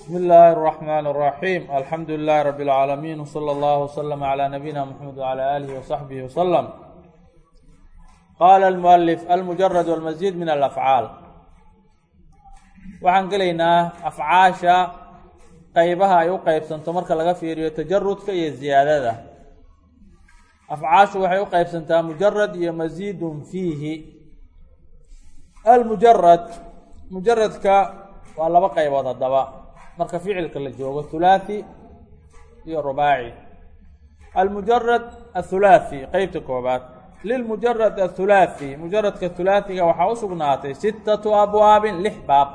بسم الله الرحمن الرحيم الحمد لله رب العالمين وصلى الله وسلم على نبينا محمد وعلى آله وصحبه وسلم قال المؤلف المجرد والمزيد من الأفعاal waxaan gelaynaa afcaasha qeybaha ay u qeybsanto marka laga fiiriyo tajarudka iyo ziyaadada afcaashu waxay u qeybsantaa mujarad iyo masiidun fiihi almujarad mujaradka waa laba qeybood haddaba marka ficilka la joogo hulaathi iyo rubaaci. Almujarad athulaathi qeybta koobaad. Lilmujarad athulaathi mujaradka hulaathiga waxaa u sugnaatay sittatu abwaabin lix baab.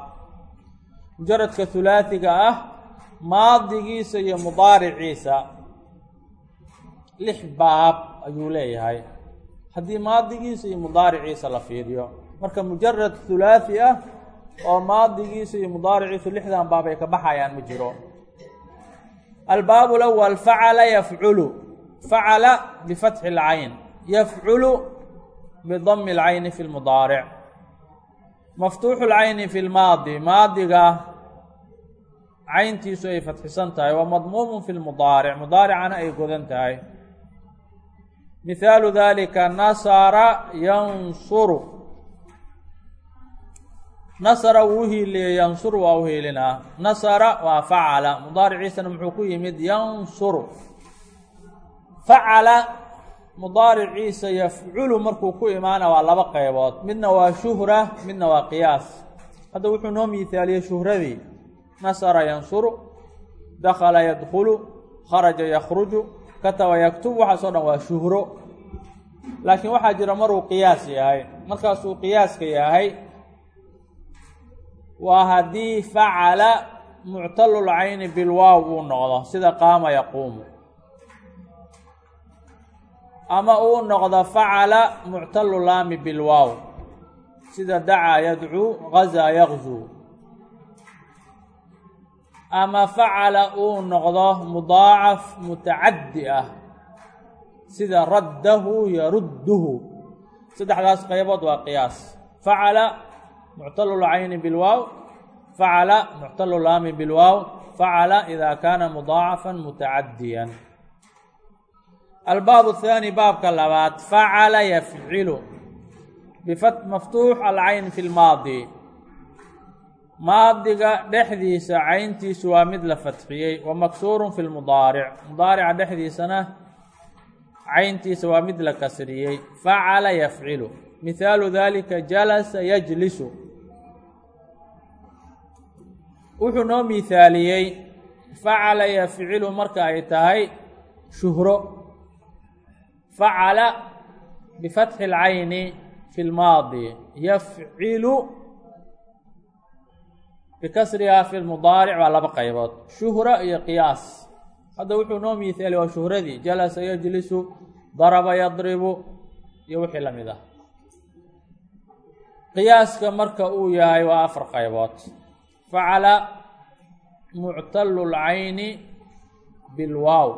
Mujaradka hulaathiga ah maadigiisa iyo mudaariciisa lix baab ayuu leeyahay. Haddii maadigiisa iyo mudaariciisa la fiiriyo marka mujarad hulaathi ah oo maadigiisa iyo mudaariciisu lixdan baab ay ka baxayaan ma jiro. Albaab lawal facala yafculu facala bifatxi اlcayn yafculu bidami اlcayni fi lmudaaric maftuuxu lcayni fi lmaadi maadiga cayntiisu ay fatxisan tahay. Waa madmuumun fi lmudaaric mudaaricana ay godan tahay. Mihaalu dalika nasara yansuru nasara wuu uhiiliyey yansuru waa uhiilinaa nasara waa facala mudaariciisana muxuu ku yimid yansuru facala mudaariciisa yafculu markuu ku imaana waa laba qeybood midna waa shuhra midna waa qiyaas. Hadda wuxuu noo miithaaliyey shuhradii. Nasara yansuru dakhala yadkhulu kharaja yakhruju kataba yaktubu waxaasoo dhan waa shuhro. Laakiin waxaa jira maruu qiyaas yahay. Markaasuu qiyaaska yahay waa haddii facala muctalulcayni bilwaaw uu noqdo sida qaama yaquumu. Ama uu noqdo facala muctalu laami bilwaaw sida dacaa yadcuu gazaa yaqzuu ama facala uu noqdo mudaacaf mutacaddi ah sida raddahu yarudduhu. Saddexdaas qaybood waa qiyaas. Facala muctalu lcayni bilwaaw facala muctalu laami bilwaaw facala ida kaana mudaacafan mutacadiyan albaab athaani baabka labaad facala yafcilu maftuux alcayn fi lmaadi maadiga dhexdiisa cayntiisu waa mid la fatxiyey wa maksuurun fi lmudaaric mudaarica dhexdiisana cayntiisa waa mid la kasriyey. Facala yafcilu mihaalu dalika jalasa yajlisu wuxuu noo miithaaliyey facala yafcilu marka ay tahay shuhro. Facala bifatxi اlcayni fi lmaadi yafcilu bikasrihaa fi lmudaaric waa laba qaybood shuhra iyo qiyaas. Hadda wuxuu noo miithaaliyey waa shuhradii jalasa yajlisu daraba yadribu iyo wixii la mid ah. Qiyaaska marka uu yahay waa afar qaybood facala muctalu lcayni bilwaaw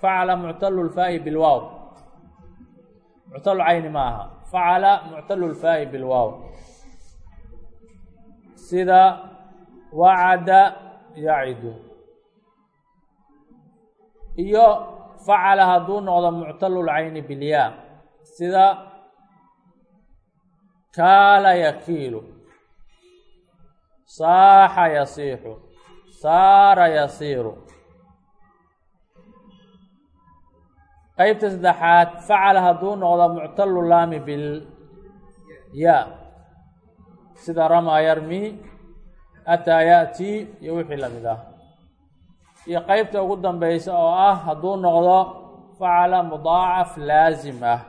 facala muctalu lfaa'i bilwaaw muctalu cayni ma aha facala muctalu lfaa'i bilwaaw sida wacada yacidu iyo facala hadduu noqdo muctalu lcayni bilyaa sida kaala yakiilu saaxa yasiixu. Saara yasiiru. Qeybta saddexaad facala hadduu noqdo muctalu laami bil ya. Sida ramaa yarmi ataa ya'tii iyo wixii la mid ah. Iyo qeybta ugu dambeysa oo ah hadduu noqdo facala mudaacaf laasim ah.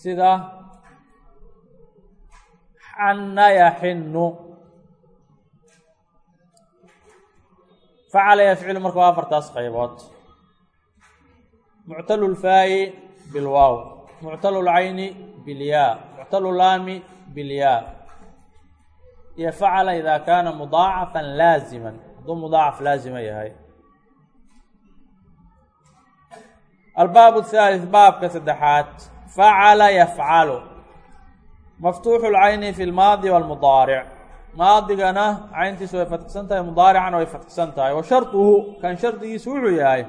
Sida xanna yaxinu facala yafcilu marka waa afartaas qaybood muctalu lfaa'i bilwaaw muctalu lcayni bilyaa muctalu laami bilyaa iyo facala idaa kaana mudaacafan laaziman hadduu mudaacaf laazima yahay albaab athaalith baabka saddexaad facala yafcalu maftuuxu lcayni fi lmaadi walmudaaric maadigana cayntiisu way fatxsan tahay mudaaricana way fatxsan tahay wa sharduhu kan shardigiisu wuxuu yahay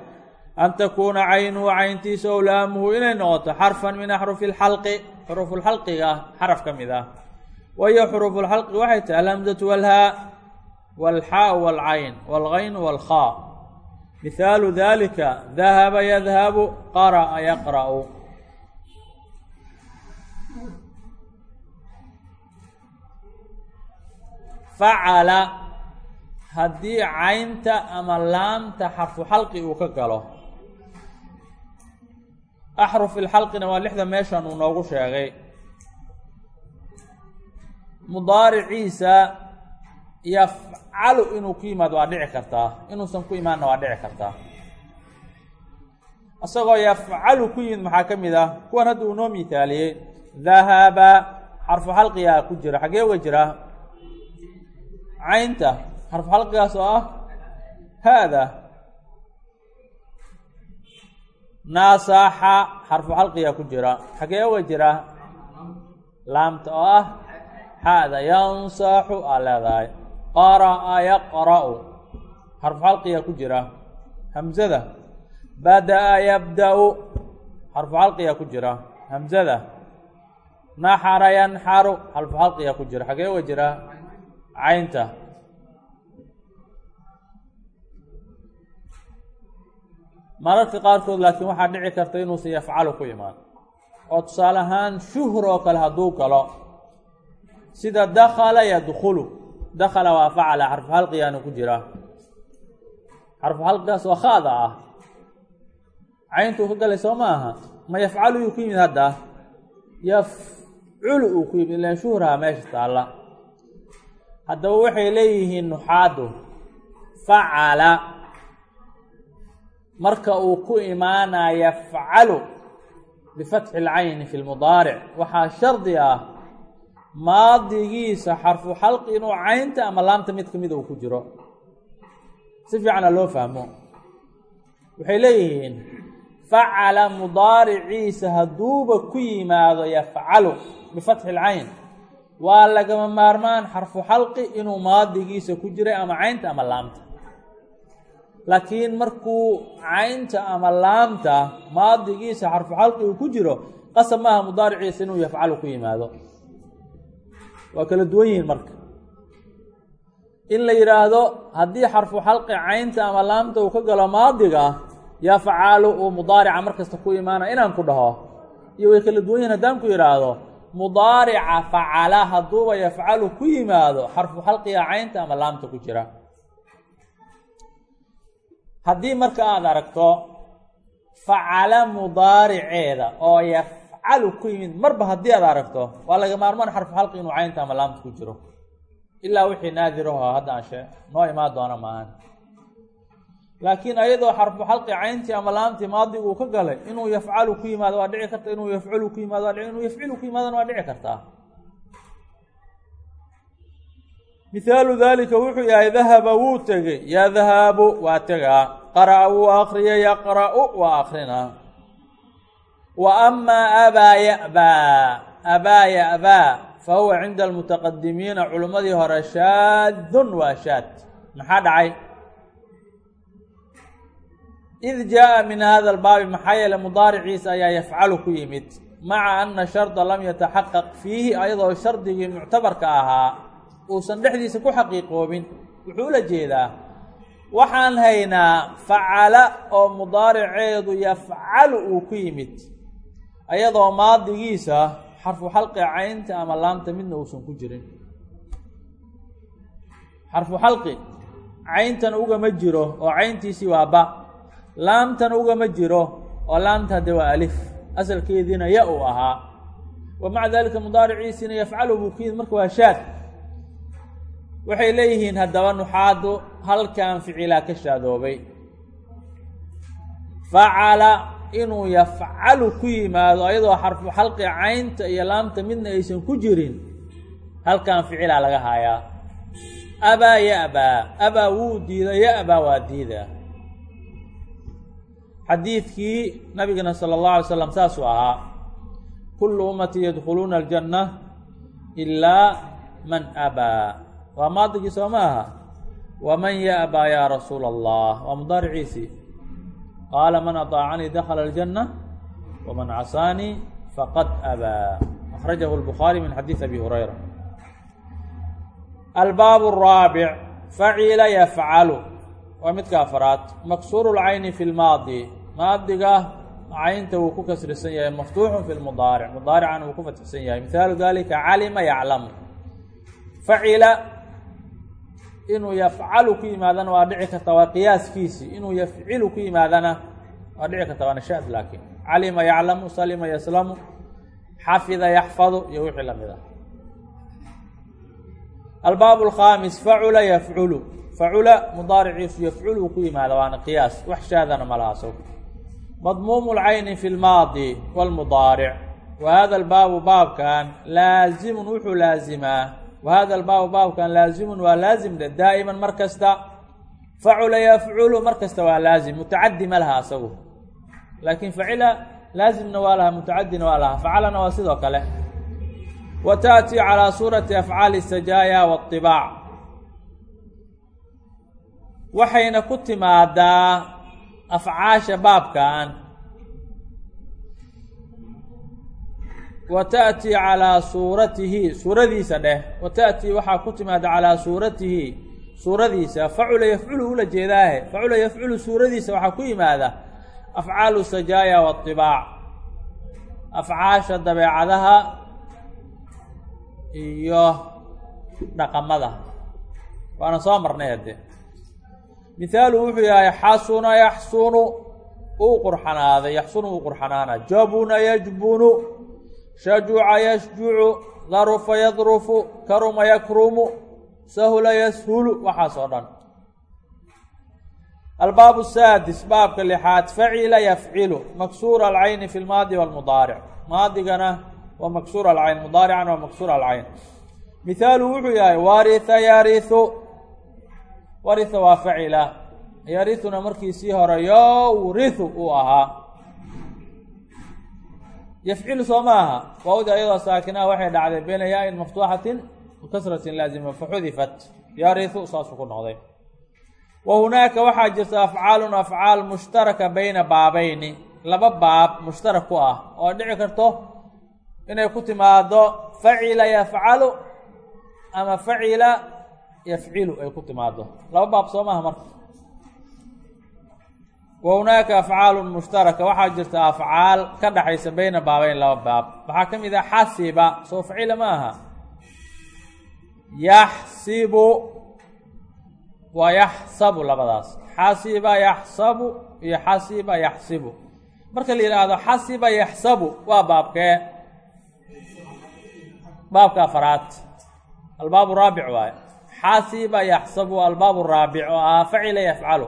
an takuuna caynuhu cayntiisa ow laamuhu inay noqoto xarfan min axrufi lxalqi xuruufulxalqiga xaraf ka mid ah. Wahiyo xuruufulxalqi waxay tahay alhamzatu walhaa walxaau walcayn walgayn walkhaa mihaalu dalika dahaba yadhabu qara'a yaqra'u facala haddii caynta ama laamta xarfu xalqi uu ka galo axruf ilxalqina waa lixda meeshan uu noogu sheegay mudaariciisa yafcalu inuu ku yimaado waa dhici kartaa inuusan ku imaanna waa dhici kartaa isagoo yafcalu ku yimid maxaa ka mid ah kuwan hadda uu noo mithaaliyey dahaba xarfu xalqigaa ku jira xaggee uga jira caynta xarfu xalqigaas oo ah haada naasaxa xarfu xalqigaa ku jira. Xaggee uga jira? Laamta oo ah xaada yansaxu aa leedahay. Qara'a yaqra'u xarfu xalqigaa ku jira. Hamzada bada'a yabda-u xarfu xalqigaa ku jira. Hamzada naxara yanxaru xarfu xalqigaa ku jira. Xaggee uga jira caynta. Mararka qaarkood laakiin waxaa dhici karta inuusan yafcalu ku imaan. Oo tusaale ahaan shuhr oo kale hadduu galo sida dakala yadkulu dakala waa facala xarfu xalqigaana ku jira. Xarfu xalqigaas oo khaada ah. Cayntuu ka galay soo ma aha ma yafcalu yuu ku yimid hadda? Yafculu uu ku yimid ilan shuhraha meesha taalla haddaba waxay leeyihiin nuxaadu facala. Marka uu ku imaanaa yafcalu bifatxi اlcayni fi lmudaaric waxaa shardi ah maadigiisa xarfu xalqi inuu caynta ama laamta mid kamida uu ku jiro. Si fiicana loo fahmo. Waxay leeyihiin facala mudaariciisa hadduuba ku yimaado yafcalu bifatxi اlcayn waa lagama maarmaan xarfu xalqi inuu maadigiisa ku jiray ama caynta ama laamta. Laakiin markuu caynta ama laamta maadigiisa xarfu xalqi uu ku jiro qasab maaha mudaariciisa inuu yafcalu ku yimaado. Waa kala duwan yihiin marka. In la yidhaahdo haddii xarfu xalqi caynta ama laamta uu ka galo maadiga yafcalu uu mudaarica markasta ku imaanaya inaan ku dhaho. Iyo way kala duwan yihiin haddaan ku yidhaahdo mudaarica facala hadduuba yafcalu ku yimaado xarfu xalqiga caynta ama laamta ku jira. Haddii marka aada aragto facala mudaariceeda oo yafcalu ku yimid marba haddii aad aragto waa laga maarmaan xarfu xalqi inuu caynta ama laamta ku jiro. Ilaa wixii naadiraho hadda aan shee noo imaan doona maahan laakiin ayadoo xarfu xalqi cayntii ama laamtii maadiguu ka galay inuu yafcalu ku yimaado waa dhici karta inuu yafculu ku yimaado waa inuu yafcilu ku yimaadona waa dhici kartaa mihaalu dalika wuxuu yahay dahaba wuu tegey. Yadhabu waa tegaa qara'a wuu akriyay yaqra'u waa akrinaa wa amaa abaa ya'baa abaa ya'baa fa huwa cinda almutaqadimiina culimmadii hore shaadun waa shaad. Maxaa dhacay id jaaءa min hada albaabi maxaa yeele mudaariciisa ayaa yafcalu ku yimid maca ana sharda lam yataxaqaq fiihi ayadoo shardigii muctabarka ahaa uusan dhexdiisa ku xaqiiqoobin wuxuu ula jeedaa waxaan haynaa facala oo mudaariceedu yafcalu uu ku yimid ayadoo maadigiisa xarfu xalqi caynta ama laamta midna uusan ku jirin xarfu xalqi cayntan ugama jiro oo cayntiisii waa ba laamtan ugama jiro oo laamta hadde waa alif asalkeediina ya uu ahaa. Wa maca dalika mudaariciisiina yafcalu yimid marka waa shaad. Waxay leeyihiin haddaba nuxaadu halkan ficilaa ka shaadoobay. Facala inuu yafcalu ku yimaado ayadoo xarfu xalqi caynta iyo laamta midna aysan ku jirin halkan ficilaa laga haayaa. Abaa ya'baa abaa wuu diida ya'baa waa diida xadiidkii nabigana sala allah alay slam saasuu ahaa kullu ummatii yadkhuluuna aljanna ilaa man abaa. Waa maadigii soo ma aha? Waman yaabaa yaa rasuula allah waa mudaariciisii. Qaala man aطaacanii dakhala aljanna waman casaanii faqad abaa. Akhrajahu lbukhaari min xadiid abi hurayra. Albaab raabic facila yafcalu. Waa midka afraad. Maksuuru اlcayni fi lmaadi maadiga caynta wuu ku kasrisan yahay maftuuxu fi lmudaaric mudaarican wuu ku fatxsan yahay. Mihaalu dalika calima yaclamu. Facila inuu yafcalu ku yimaadana waa dhici karta waa qiyaaskiisii inuu yafcilu ku yimaadana waa dhici karta waa nashaad laakiin. Calima yaclamu salima yaslamu xafida yaxfadu iyo wixii la mid ah. Albaab alkhaamis facula yafculu. Facula mudaariciisu yafculu ku yimaada waana qiyaas. Wax shaadana malaaso madmuumu lcayni fi lmaadi wاlmudaaric wa hada albaabu baabkan laazimun wuxuu laazimaa wa hada albaabu baabkan laazimun waa laazim dhe daa'iman mar kasta facula yafculu mar kasta waa laazim mutacadi ma laha asagu laakiin facila laazimna waa laha mutacadina waa laha facalana waa sidoo kale wa taأti calىa suurati afcaali sajaaya wاطibaac waxayna ku timaadaa afcaasha baabkan wa ta'tii calaa suuratihi suuradiisa dheh wa ta'tii waxaa ku timaada calaa suuratihi suuradiisa facula yafculu ula jeedaahe facula yafculu suuradiisa waxaa ku yimaada afcaalu sajaaya waatibaac afcaasha dabeecadaha iyo dhaqamada. Waana soo marnay haddee mihaalu wuxuu yahay xasuna yaxsunu uu qurxanaaday yaxsunu uu qurxanaana jabuna yajbunu shajuca yashjucu darufa yadrufu karuma yakrumu sahula yashulu waxaas oo dhan. Albaabu saadis baabka lixaad facila yafcilu maksuura alcayni fi lmaadi walmudaaric. Maadigana waa maksuur alcayn mudaarican waa maksuur alcayn mihaalu wuxuu yahay waritha yarihu waritha waa facila. Yarithuna markiisii hore yowrithu uu ahaa. Yafcilu soo ma aha. Waawda iyadoo saakinaha waxay dhacday bayna yaa-in maftuuxatin kasratin laazima faxudifat yarihu saasuu ku noqday. Wa hunaaka waxaa jirta afcaalun afcaal mushtaraka bayna baabayni. Laba baab mushtarak ku ah oo dhici karto inay ku timaado facila yafcalu ama facila yafcilu ay ku timaado laba baab soo maaha marka. Wa hunaaka afcaalun mushtaraka waxaa jirta afcaal ka dhaxaysa bayna baabeyn laba baab. Waxaa ka mid ah xasiba soo facila ma aha. Yaxsibu waa yaxsabu labadaas. Xasiba yaxsabu iyo xasiba yaxsibu. Marka la yidhaahdo xasiba yaxsabu waa baabkee baabka afaraad. Albaabu raabic waaye xasiba yaxsabu albaab raabic oo ah facila yafcalu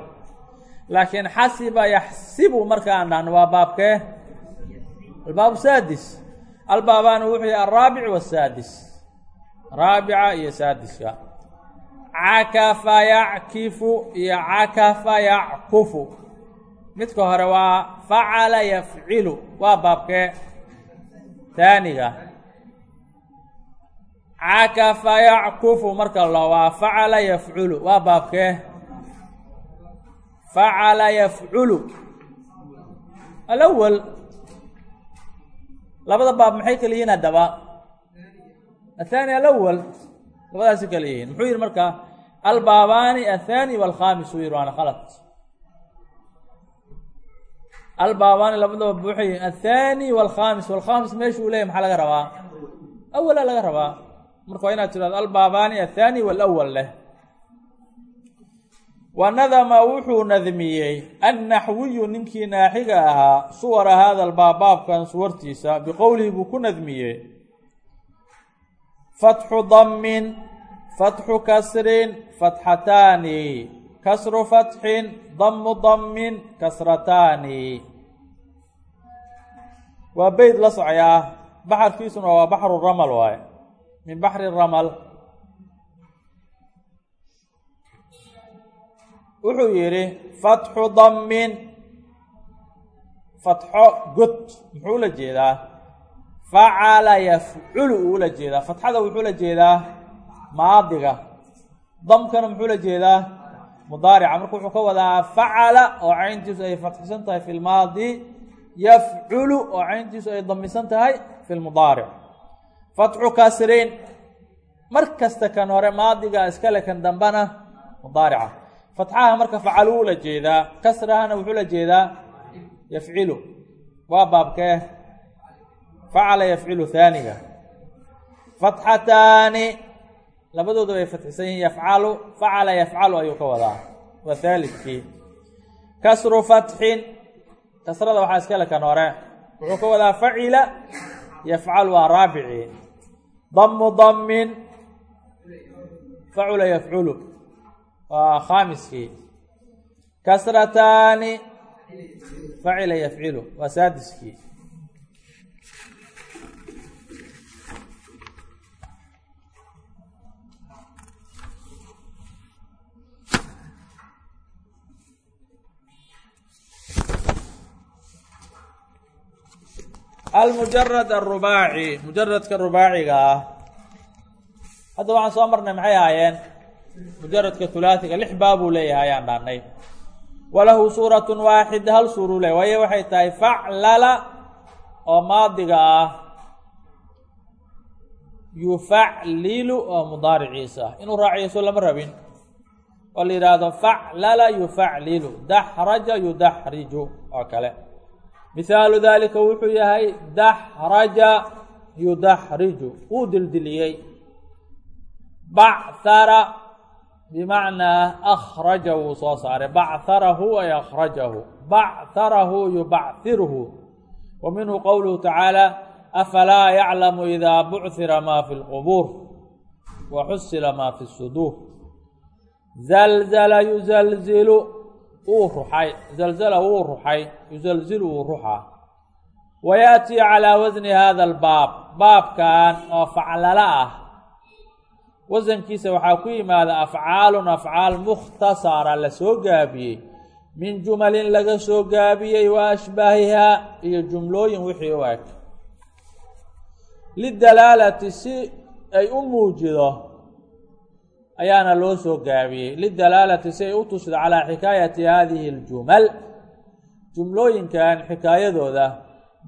laakiin xasiba yaxsibu markaan dhahno waa baabkee albaabu saadis albaabaana wuxuu yahay alraabic wasaadis raabica iyo saadiska cakafa yackifu iyo cakafa yackufu midka hore waa facala yafcilu waa baabkee taaniga cakafa yackufu marka lo waa facala yafculu waa baabkee facala yafculu. Alawal labada baab maxay kala yihiin haddaba? Athani alawal labadaasi kala yihiin. Muxuu yihi marka albaabaani athani walkhamis uu yihi waana khalad. Albaabaani labadaba yihiin athani walkhamis walkhamis meesha uu leyahy maxaa laga rabaa? Awala laga rabaa marka waa inaad tirahdo albaabaani athani walawal leh. Wa nadama wuxuu nadmiyey annaxwiyu ninkii naaxiga ahaa suwara hada albaab baabkan suwartiisa biqowlihi buu ku nadmiyey. Fatxu damin fatxu kasrin fatxataani. Kasru fatxin damu damin kasrataani. Waa beyt la socyaa baxarkiisuna waa baxru ramal waaye min baxri ramal wuxuu yidhi fatxu damin fatxo god muxuu la jeedaa facala yafculu uu la jeedaa fatxada wuxuu la jeedaa maadiga damkana muxuu la jeedaa mudaarica marka wuxuu ka wadaa facala oo cayntiisu ay fatxisan tahay fi lmaadi yafculu oo cayntiisu ay damisan tahay fi lmudaaric fatxu kasrin mar kasta kan hore maadiga iskale kan dambana mudaarica. Fatxaha marka facaluu la jeedaa kasrahana wuxuu la jeedaa yafcilu. Waa baabkee facala yafcilu haaniga fatxataani labadooda bay fatxisan yihiin yafcalu facala yafcalu ayuu ka wadaa. Waa haalidkii kasru fatxin kasrada waxaa iskale kan hore. Wuxuu ka wadaa facila yafcalu waa raabici damu damin facula yafculu waa khaamiskii kasrataani facila yafcilu waa saadiskii almujarad arubaaci mujaradka rubaaciga ah. Hadda waxaan soo marnay maxay ahaayeen? Mujaradka hulaasiga lix baabuu leeyahay ayaan dhahnay. Walahu suuratun waaxida hal suuruu leeyahy waayo waxay tahay faclala oo maadiga ah. Yufaclilu oo mudaariciisa. Ah inuu raaciyaso lama rabin. Oo la yidhaahdo faclala yufaclilu. Daxraja yudaxriju oo kale mihaalu dalika wuxuu yahay daxraja yudaxriju wuu dildiliyey. Bachara bimacnaa akhraja wuu soo saaray. Bacharahu ay akhrajahu. Bacharahu yubachiruhu wa minhu qowluhu tacaala afalaa yaclamu idaa buchira maa fi lqubuur wa xusila maa fi suduur. Zalzala yuzalzilu wuu ruxay zalzala wuu ruxay yuzalzilu wuu ruxaa wa yaأtii calىa wasni hada albaab baabkan oo faclala ah. Wasankiisa waxaa ku yimaada afcaalun afcaal mukhtasara la soo gaabiyey. Min jumalin laga soo gaabiyey wa ashbaahihaa iyo jumlooyin wixii u eg. Lidalaalati si ay u muujido ayaana loo soo gaabiyey. Lidalaalati si ay u tusdo calaa xikaayati hadihi aljumal jumlooyinkan xikaayadooda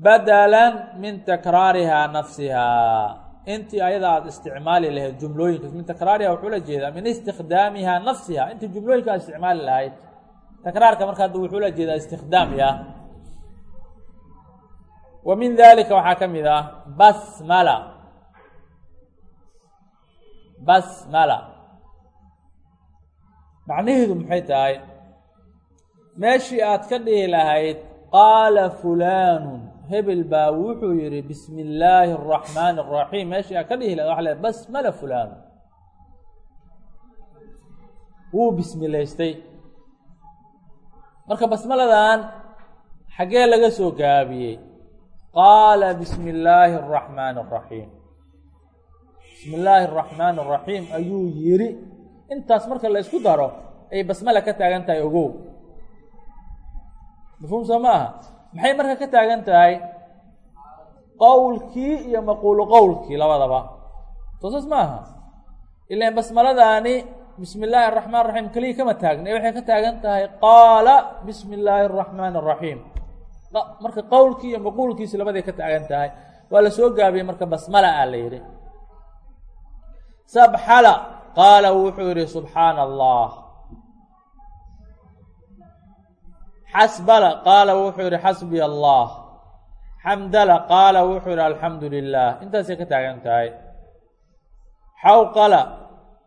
badalan min takraarihaa nafsihaa intii ayada aada isticmaali lahayd jumlooyinkaas min takraariha wuxuu la jeedaa min istikdaamihaa nafsiha. Intii jumlooyinka aad isticmaali lahayd takraarka marka hadda wuxuu la jeedaa istikdaamya wa min dalika waxaa ka mid ah basmala. Basmala macnaheedu maxay tahay? Meeshii aad ka dhihi lahayd qaala fulaanun. Hebel baa wuxuu yihi bismi illaahi araxmaani araxiim meeshii aad ka dhihi lahayd waxa le basmala fulaanu. Wuu bismilaystay marka basmaladan xaggee laga soo gaabiyey qaala bismi illaahi araxmaani araxiim bismi illaahi araxmaani araxiim ayuu yiri intaas marka la isku daro ay basmala ka taagan tahay ogow. Mafhuum soo ma aha maxay marka ka taagan tahay? Qowlkii iyo maquulu qowlkii labadaba. Toosas ma aha ilan basmaladaani bismi illaahi araxmaan raxiim keliya kama taagna. Ee waxay ka taagan tahay qaala bismi illaahi araxmaani araxiim marka qowlkii iyo maquulkiisi labaday ka taagan tahay. Waa la soo gaabiyey marka basmala a la yidhi. Sabxala qaala wuxuu yihi subxaana allah xasbala qaala wuxuu yihi xasbiya allah. Xamdala qaala wuxuu yihi alxamdu lilah intaasay ka taagan tahay. Xawqala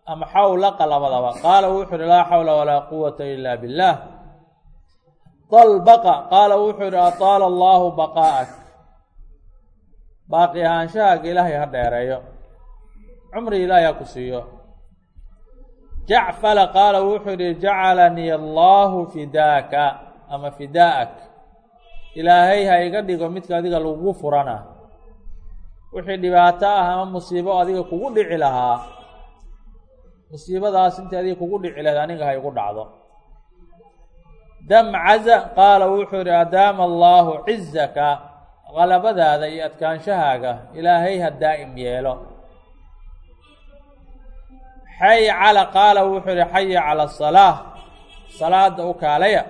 ama xawlaqa labadaba qaala wuxuu yihi laa xawla walaa quwata ila billah. Dalbaqa qaala wuxuu yihi ataala allahu baqaa'ak. Baaqi ahaanshahaaga ilaahay ha dheereeyo. Cumri ilaahay ha ku siiyo jacfala qaala wuxuu yihi jacalanii allahu fidaaka. Ama fidaa'ak ilaahay ha iga dhigo midka adiga lagu furana. Wixii dhibaato ah ama musiibo adiga kugu dhici lahaa. Musiibadaas intii adiga kugu dhici lahayd aniga ha igu dhacdo. Damcaza qaala wuxuu yihi adaama allahu cizaka qalabadaada iyo adkaanshahaaga ilaahay ha daa'im yeelo xay cala qaala wuxuu yihi xaya cala asalaa salaada u kaalaya.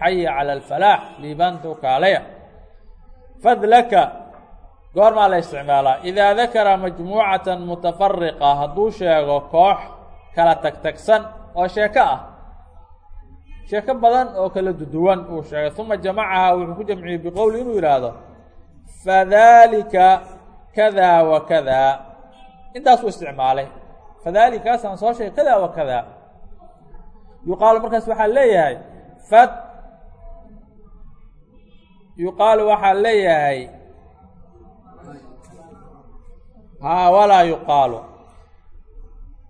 Xaya cala alfalaax liibaanta u kaalaya. Fadlaka goormaa la isticmaalaa. Idaa dakara majmuucatan mutafariqa hadduu sheego koox kala tagtagsan oo sheeko ah. Sheeko badan oo kala duduwan uu sheegay. Uma jamacahaa wuxuu ku jamciyey biqowli inuu yidhaahdo fadalika kada wa kada intaasuu isticmaalay fadalikaasaan soo sheegay kada wa kada yuqaalu markaas waxaa leeyahay fad yuqaalu waxaa leeyahay haa walaa yuqaalu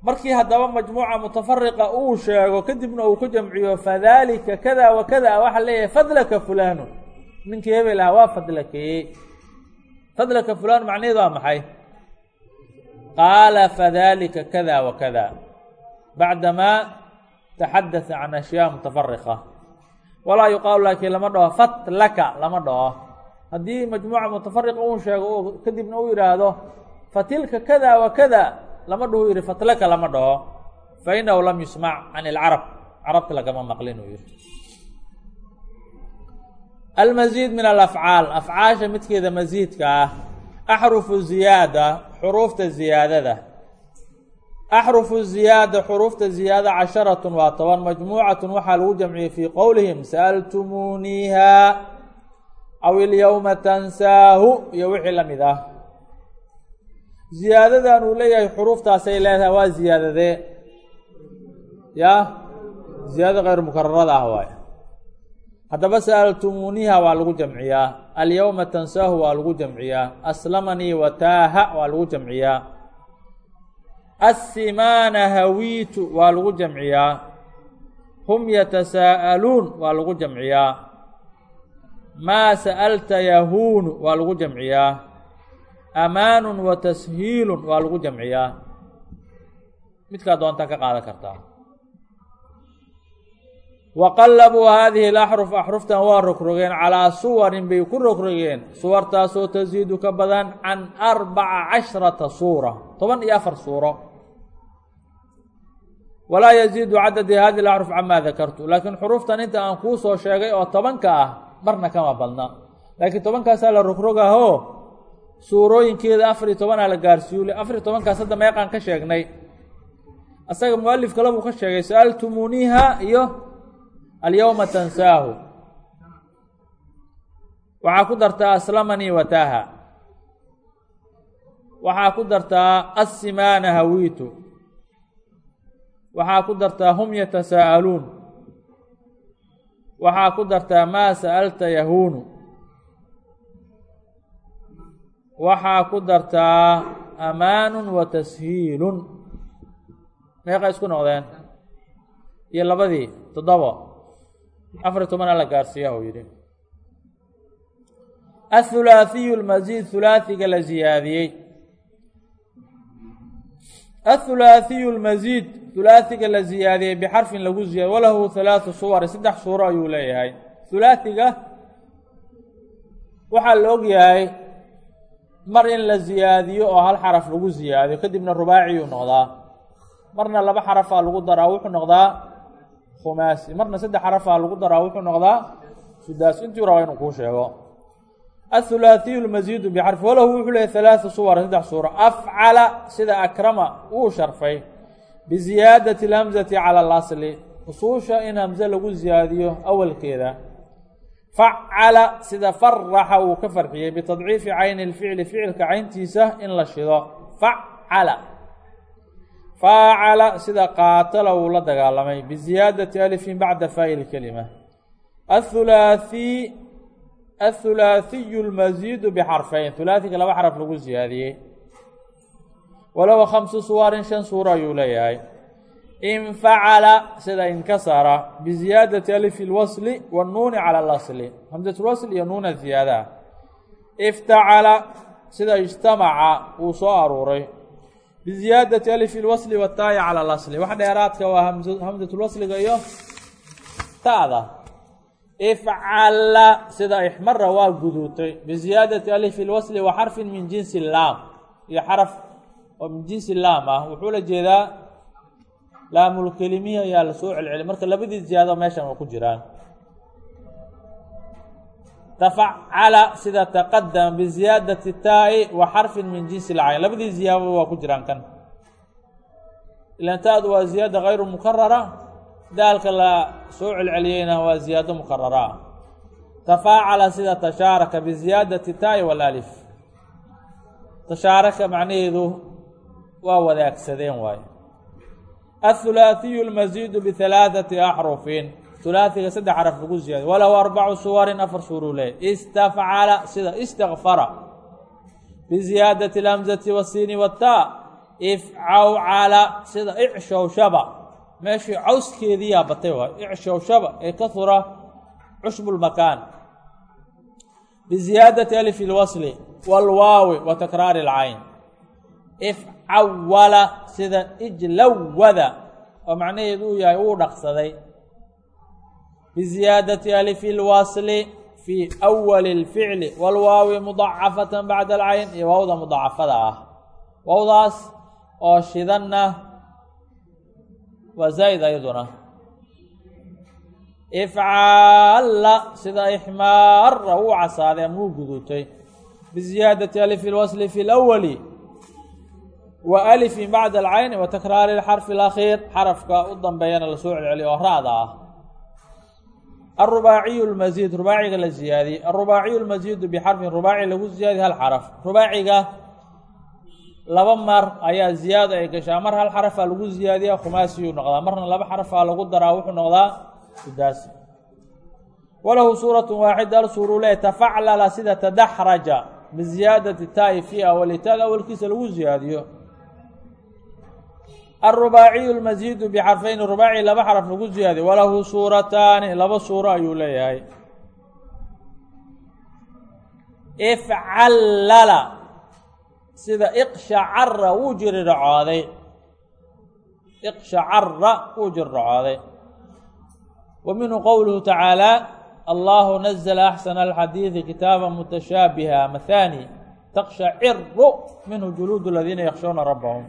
markii haddaba majmuuca mutafariqa uu sheego kadibna uu ku jamciyo fadalika kada wa kada waxaa leeyahay fadlaka fulanu ninkii hebel waa fadlakeeyey fadlaka fulan macnaheedu waa maxay qaala fadalika kada wa kada bacdamaa taxadatha can ashyaa mutafariqa walaa yuqaalu laakiin lama dhaho fatlaka lama dhaho. Haddii majmuuca mutafariqa uu sheego kadibna uu yidhaahdo fatilka kada wa kada lama dhahu yihi fatlaka lama dhaho. Fainahu lam yusmac can ilcarab. Carabta lagama maqlin uu yihi almasiid min alafcaal. Afcaasha midkeeda masiidka ah axrufu ziyaada xuruufta ziyaadada. Axrufu ziyaada xuruufta ziyaada casharatun waa toban majmuucatun waxaa lagu jamciyey fii qowlihim sa'altumuuniiha aw ilyowma tansaahu iyo wixii la mid ah. Ziyaadadan uu leeyahay xuruuftaasay leedahay waa ziyaadadee. Ya? Ziyaadada kayr mukararada ah waay haddaba sa'altumuuniha waa lagu jamciyaa alyowma tansaahu waa lagu jamciyaa. Aslamanii wataaha waa lagu jamciyaa. Assimaana hawiitu waa lagu jamciyaa. Hum yatasaa'aluun waa lagu jamciyaa. Maa sa'alta yahuunu waa lagu jamciyaa. Amaanun wa waa lagu jamciyaa. Midkaa doontaa ka qaadan kartaa wa qallabuu haadihi alaxruf axruftan waa rogrogeen calaa suwarin bay ku rogrogeen suwartaasoo tasiidu ka badan can arbaca cashrata suura toban iyo afar suuro walaa yaziidu cadadi hadihi alaxruf camaa dakartu laakiin xuruuftan inta aan kuu soo sheegay oo tobanka ah marna kama badna laakiin tobankaasaa la rogrogaho suurooyinkeeda afar iyo tobanaa la gaarsiiyule afar iyo tobankaas hadda meeqaan ka sheegnay asaga mualif ka sheegay sa'altumuuniiha iyo alyowma tansaahu. Waxaa ku dartaa aslamanii wataaha waxaa ku dartaa assimaana hawiitu. Waxaa ku dartaa hum yatasaa'aluun waxaa ku dartaa maa sa'alta yahuunu. Waxaa ku dartaa amaanun wa tashiilun. Meeqa isku noqdeen? Iyo labadii toddobo afar iyo tobanaa la gaarsiiya uu yidhi. Athulaathiyu lmasiid hulaathiga la ziyaadiyey. Athulaathiyu lmasiid hulaathiga la ziyaadiyey bixarfin lagu ziyaadiy walahu halaathu suwari saddex suuro ayuu leeyahay. Hulaathiga waxaa la og yahay mar in la ziyaadiyo oo hal xaraf lagu ziyaadiyo kadibna rubaaciyuu noqdaa. Marna laba xarafaa lagu daraa wuxuu noqdaa khumaasi. Marna saddex xarafaa lagu daraa wuxuu noqdaa sudaas. Intuu raba inuu kuu sheego. Athulaathiyu lmasiidu bixarfi walahu wuxuu leeyahy halaathu suwar saddex suuro afcala sida akrama wuu sharfay. Biziyaadati alhamzati cala alasli usuusha in hamze lagu ziyaadiyo awalkeeda. Facala sida faraxa uu ka farxiyey bitadciifi cayni lficli ficilka cayntiisa in la shido. Facala faacala sida qaatala uu la dagaalamay biziyaadati alifin bacda faa'i lkelima athulaathiy athulaathiyu lmasiidu bixarfayn hulaathiga laba xaraf lagu ziyaadiyey. Walow khamsu suwarin shan suuro ayuu leeyahay. Infacala sida inkasara biziyaadati alifi lwasli wanuuni cala alasli. Hamsat lwasl iyo nuuna ziyaadaha iftacala sida ijtamaca uu soo aruuray biziyaadati alifi lwasli wataayi cala alasli wax dheeraadka waa hamsatulwasliga iyo ta'da ifcala sida ixmara waa guduutay biziyaadati alifi lwasli wa xarfin min jinsi laam iyo xaraf oo min jinsi laam ah wuxuu la jeedaa laamulkelimihi ayaa la soo celceliy marka labadii ziyaado meeshan waa ku jiraan tafacala sida taqadama biziyaadati taa'i wa xarfin min jinsi lcayn labadii ziyaado waa ku jiraan kan. Ilan taadu waa ziyaada kayru mukarara daalka la soo celceliyeyna waa ziyaado mukarara ah tafaacala sida tashaaraka biziyaadati taa'i walaalif tashaaraka macnaheedu waa wadaagsadeen waaye. Athulaathiyu lmasiidu bihalaathati axrufin hulaathiga saddex xaraf lagu ziyaadiy walahu arbacu suwarin afar suuruu leey istafcala sida istakfara biziyaadati اlamzati wasiini wataa ifcawcala sida icshowshaba meeshii cawskeediyaa batay waay icshowshaba ee kahura cushbu lmakaan biziyaadati alif اlwasli wاlwaawi wa takraari اlcayn ifcawala sida ijlawada oo macnaheedu uu yahay uu dhaqsaday bisiyaadati alifi lwasli fi awali lficli walwaawi mudacafatan bacda alcayn iyo waawda mudacafada ah wawdaas oo shidanna waa zaa'id ayaduna ifcaalla sida ixmaara uu casaade amuu uu gudutay bisiyaadati alifi lwasli fi lawali wa alifin bacda alcayni wa takraari xarfi alakhiir xarafka u dambeeyana la soo celceliyo oo rada ah alrubaaciyu lmasiid rubaaciga la ziyaadiyey alrubaaciyu lmasiidu bixarfin rubaaci lagu ziyaadiy hal xaraf rubaaciga laba mar ayaa ziyaada ay gashaa. mar hal xarafaa lagu ziyaadiya khumaasiyuu noqdaa marna laba xarafaa lagu daraa wuxuu noqdaa sidaasi walahu suuratu waaxida al suuruu le tafaclala sida tadaxraja biziyaadati taa'i fii awali taada awalkiisa lagu ziyaadiyo alrubaaciyu lmasiidu bixarfayni rubaaci laba xaraf lagu ziyaadiyo walahu suurataani laba suuro ayuu leeyahay ifcallala sida iqshacara wuu jiriracooday iqshacara wuu jiriracooday wa minhu qowluhu tacaalى allahu nazla axsana alxadiidi kitaaba mutashaabiha mathani taqshaciru minhu juluud aladiina yakshawna rabbahum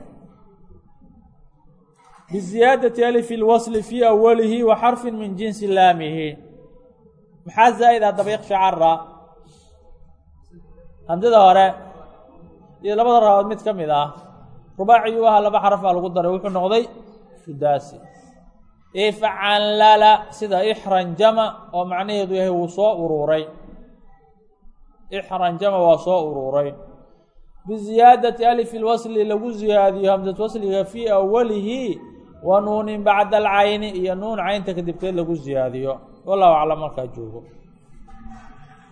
biziyaadati alifi اlwasli fii awalihi wa xarfin min jinsi laamihi maxaa zaa'id haddaba iqshacara hamdada hore iyo labada rabood mid ka mid ah rubaaciyuu ahaa laba xarafaa lagu daray wuxuu noqday sudaasi ifcallala sida ixranjama oo macnaheedu yahay wuu soo uruuray ixranjama waa soo uruuray biziyaadati alifi lwasli lagu ziyaadiyo hamsat wasliga fii awalihi wa nuunin bacda alcayni iyo nuun caynta kadibteed lagu ziyaadiyo wallahu aclam markaa joogo